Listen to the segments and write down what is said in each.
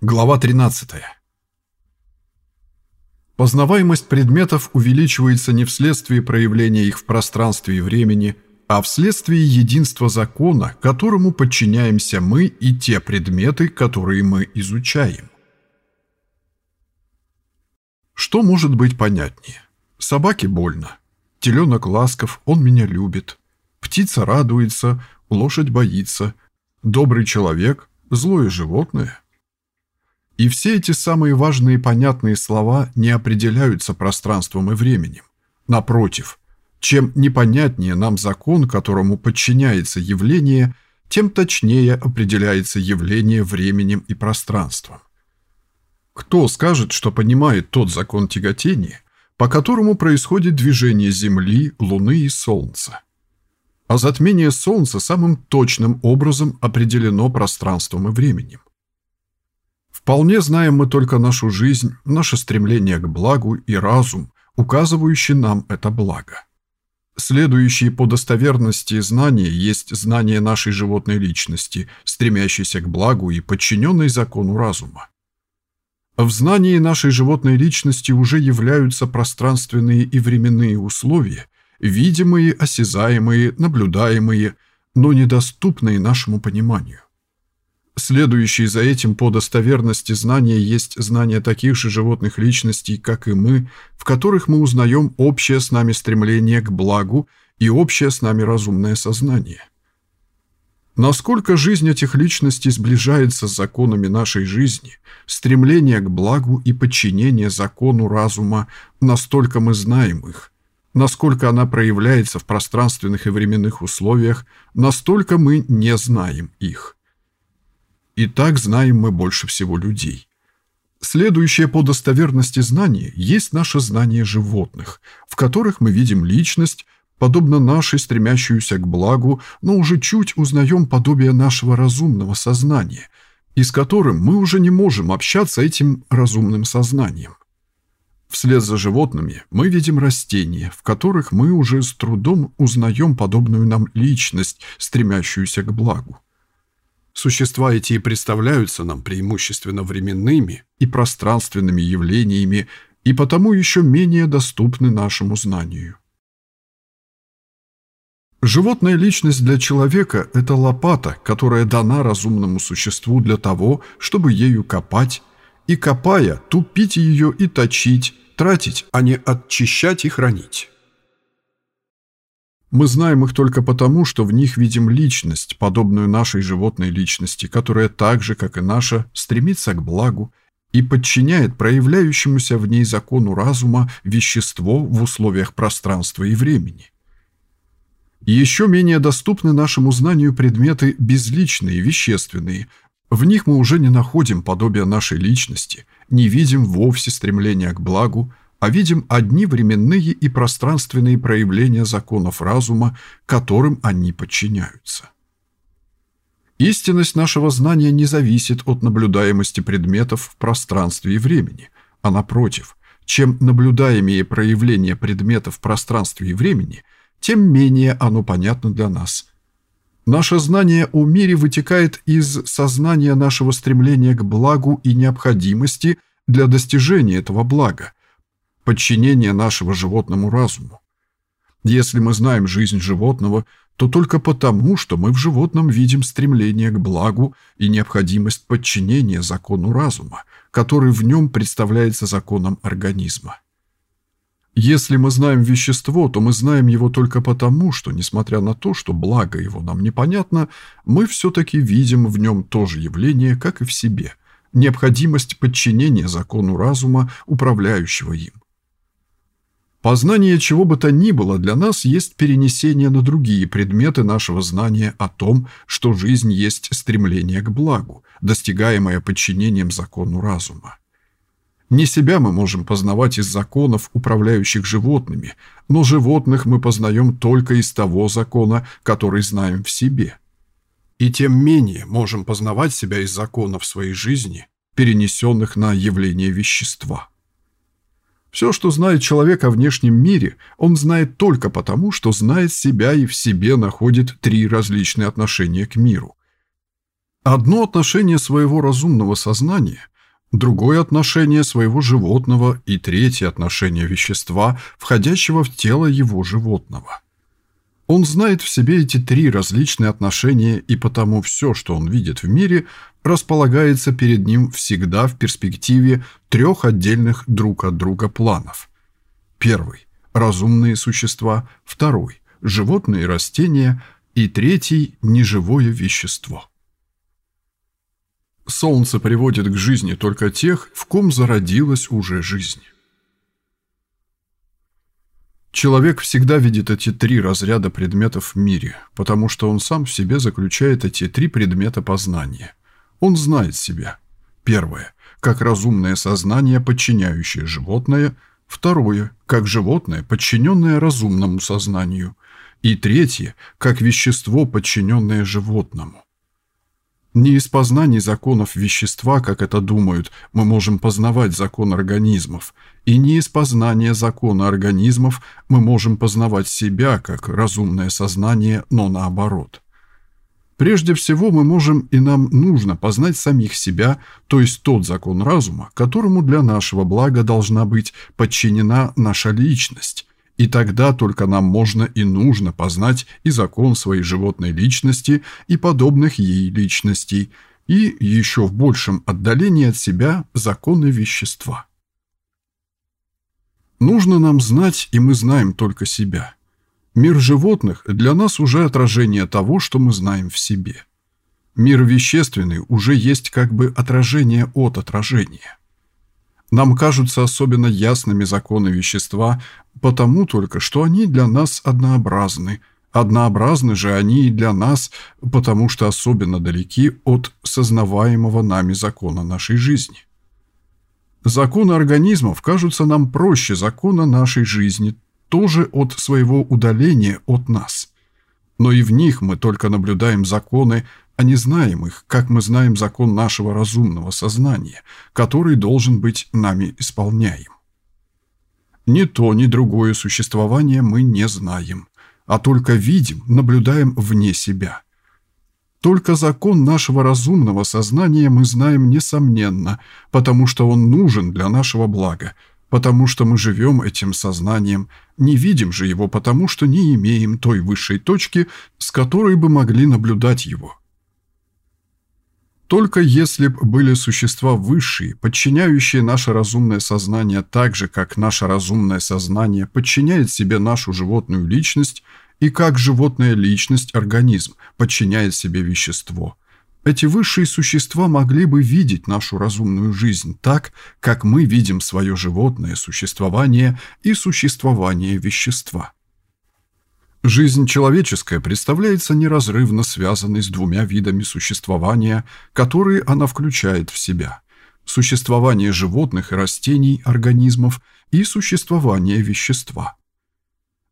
Глава 13. Познаваемость предметов увеличивается не вследствие проявления их в пространстве и времени, а вследствие единства закона, которому подчиняемся мы и те предметы, которые мы изучаем. Что может быть понятнее? Собаке больно. Теленок ласков, он меня любит. Птица радуется, лошадь боится. Добрый человек, злое животное – и все эти самые важные и понятные слова не определяются пространством и временем. Напротив, чем непонятнее нам закон, которому подчиняется явление, тем точнее определяется явление временем и пространством. Кто скажет, что понимает тот закон тяготения, по которому происходит движение Земли, Луны и Солнца? А затмение Солнца самым точным образом определено пространством и временем. Вполне знаем мы только нашу жизнь, наше стремление к благу и разум, указывающий нам это благо. Следующие по достоверности знания есть знание нашей животной личности, стремящейся к благу и подчиненной закону разума. В знании нашей животной личности уже являются пространственные и временные условия, видимые, осязаемые, наблюдаемые, но недоступные нашему пониманию. Следующие за этим по достоверности знания есть знания таких же животных личностей, как и мы, в которых мы узнаем общее с нами стремление к благу и общее с нами разумное сознание. Насколько жизнь этих личностей сближается с законами нашей жизни, стремление к благу и подчинение закону разума, настолько мы знаем их. Насколько она проявляется в пространственных и временных условиях, настолько мы не знаем их. И так знаем мы больше всего людей. Следующее по достоверности знание есть наше знание животных, в которых мы видим личность, подобно нашей, стремящуюся к благу, но уже чуть узнаем подобие нашего разумного сознания, и с которым мы уже не можем общаться этим разумным сознанием. Вслед за животными мы видим растения, в которых мы уже с трудом узнаем подобную нам личность, стремящуюся к благу. Существа эти и представляются нам преимущественно временными и пространственными явлениями и потому еще менее доступны нашему знанию. Животная личность для человека – это лопата, которая дана разумному существу для того, чтобы ею копать, и копая, тупить ее и точить, тратить, а не отчищать и хранить. Мы знаем их только потому, что в них видим личность, подобную нашей животной личности, которая так же, как и наша, стремится к благу и подчиняет проявляющемуся в ней закону разума вещество в условиях пространства и времени. еще менее доступны нашему знанию предметы безличные, вещественные. В них мы уже не находим подобия нашей личности, не видим вовсе стремления к благу, а видим одни временные и пространственные проявления законов разума, которым они подчиняются. Истинность нашего знания не зависит от наблюдаемости предметов в пространстве и времени, а напротив, чем наблюдаемые проявления предметов в пространстве и времени, тем менее оно понятно для нас. Наше знание о мире вытекает из сознания нашего стремления к благу и необходимости для достижения этого блага, подчинения нашего животному разуму. Если мы знаем жизнь животного, то только потому, что мы в животном видим стремление к благу и необходимость подчинения закону разума, который в нем представляется законом организма. Если мы знаем вещество, то мы знаем его только потому, что, несмотря на то, что благо его нам непонятно, мы все-таки видим в нем то же явление, как и в себе, необходимость подчинения закону разума, управляющего им. Познание чего бы то ни было для нас есть перенесение на другие предметы нашего знания о том, что жизнь есть стремление к благу, достигаемое подчинением закону разума. Не себя мы можем познавать из законов, управляющих животными, но животных мы познаем только из того закона, который знаем в себе. И тем менее можем познавать себя из законов своей жизни, перенесенных на явление вещества. Все, что знает человек о внешнем мире, он знает только потому, что знает себя и в себе находит три различные отношения к миру. Одно отношение своего разумного сознания, другое отношение своего животного и третье отношение вещества, входящего в тело его животного. Он знает в себе эти три различные отношения, и потому все, что он видит в мире, располагается перед ним всегда в перспективе трех отдельных друг от друга планов. Первый – разумные существа, второй – животные и растения, и третий – неживое вещество. Солнце приводит к жизни только тех, в ком зародилась уже жизнь. Человек всегда видит эти три разряда предметов в мире, потому что он сам в себе заключает эти три предмета познания. Он знает себя. Первое – как разумное сознание, подчиняющее животное. Второе – как животное, подчиненное разумному сознанию. И третье – как вещество, подчиненное животному. Не из познаний законов вещества, как это думают, мы можем познавать закон организмов, и не из познания закона организмов мы можем познавать себя, как разумное сознание, но наоборот. Прежде всего мы можем и нам нужно познать самих себя, то есть тот закон разума, которому для нашего блага должна быть подчинена наша личность, и тогда только нам можно и нужно познать и закон своей животной личности, и подобных ей личностей, и еще в большем отдалении от себя законы вещества. Нужно нам знать, и мы знаем только себя. Мир животных для нас уже отражение того, что мы знаем в себе. Мир вещественный уже есть как бы отражение от отражения. Нам кажутся особенно ясными законы вещества, потому только, что они для нас однообразны. Однообразны же они и для нас, потому что особенно далеки от сознаваемого нами закона нашей жизни. Законы организмов кажутся нам проще закона нашей жизни, тоже от своего удаления от нас. Но и в них мы только наблюдаем законы, а не знаем их, как мы знаем закон нашего разумного сознания, который должен быть нами исполняем. Ни то, ни другое существование мы не знаем, а только видим, наблюдаем вне себя. Только закон нашего разумного сознания мы знаем несомненно, потому что он нужен для нашего блага, потому что мы живем этим сознанием, не видим же его, потому что не имеем той высшей точки, с которой бы могли наблюдать его. Только если б были существа высшие, подчиняющие наше разумное сознание так же, как наше разумное сознание подчиняет себе нашу животную личность, и как животная личность, организм, подчиняет себе вещество. Эти высшие существа могли бы видеть нашу разумную жизнь так, как мы видим свое животное существование и существование вещества. Жизнь человеческая представляется неразрывно связанной с двумя видами существования, которые она включает в себя. Существование животных и растений, организмов и существование вещества.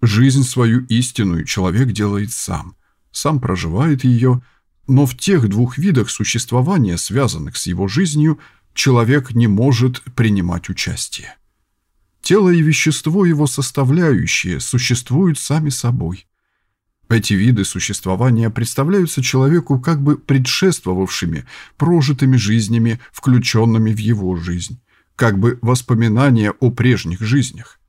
Жизнь свою истинную человек делает сам, сам проживает ее, но в тех двух видах существования, связанных с его жизнью, человек не может принимать участие. Тело и вещество его составляющие существуют сами собой. Эти виды существования представляются человеку как бы предшествовавшими, прожитыми жизнями, включенными в его жизнь, как бы воспоминания о прежних жизнях.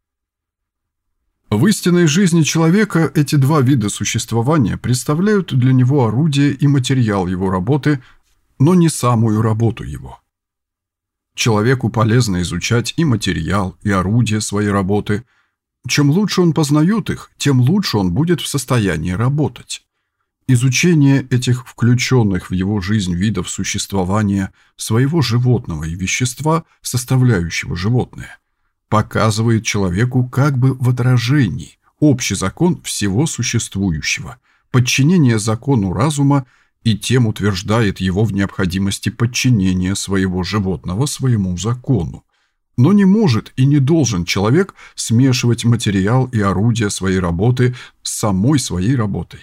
В истинной жизни человека эти два вида существования представляют для него орудие и материал его работы, но не самую работу его. Человеку полезно изучать и материал, и орудие своей работы. Чем лучше он познает их, тем лучше он будет в состоянии работать. Изучение этих включенных в его жизнь видов существования своего животного и вещества, составляющего животное, показывает человеку как бы в отражении общий закон всего существующего, подчинение закону разума – и тем утверждает его в необходимости подчинения своего животного своему закону. Но не может и не должен человек смешивать материал и орудия своей работы с самой своей работой.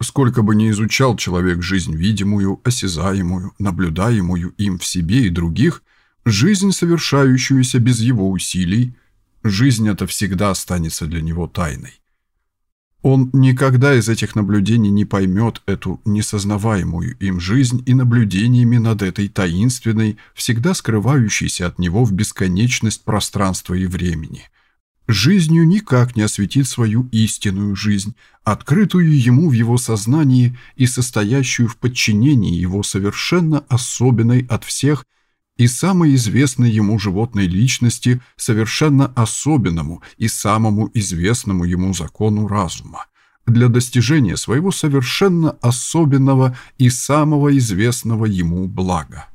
Сколько бы ни изучал человек жизнь видимую, осязаемую, наблюдаемую им в себе и других, жизнь, совершающуюся без его усилий, жизнь эта всегда останется для него тайной. Он никогда из этих наблюдений не поймет эту несознаваемую им жизнь и наблюдениями над этой таинственной, всегда скрывающейся от него в бесконечность пространства и времени. Жизнью никак не осветит свою истинную жизнь, открытую ему в его сознании и состоящую в подчинении его совершенно особенной от всех и самой известной ему животной личности, совершенно особенному и самому известному ему закону разума, для достижения своего совершенно особенного и самого известного ему блага.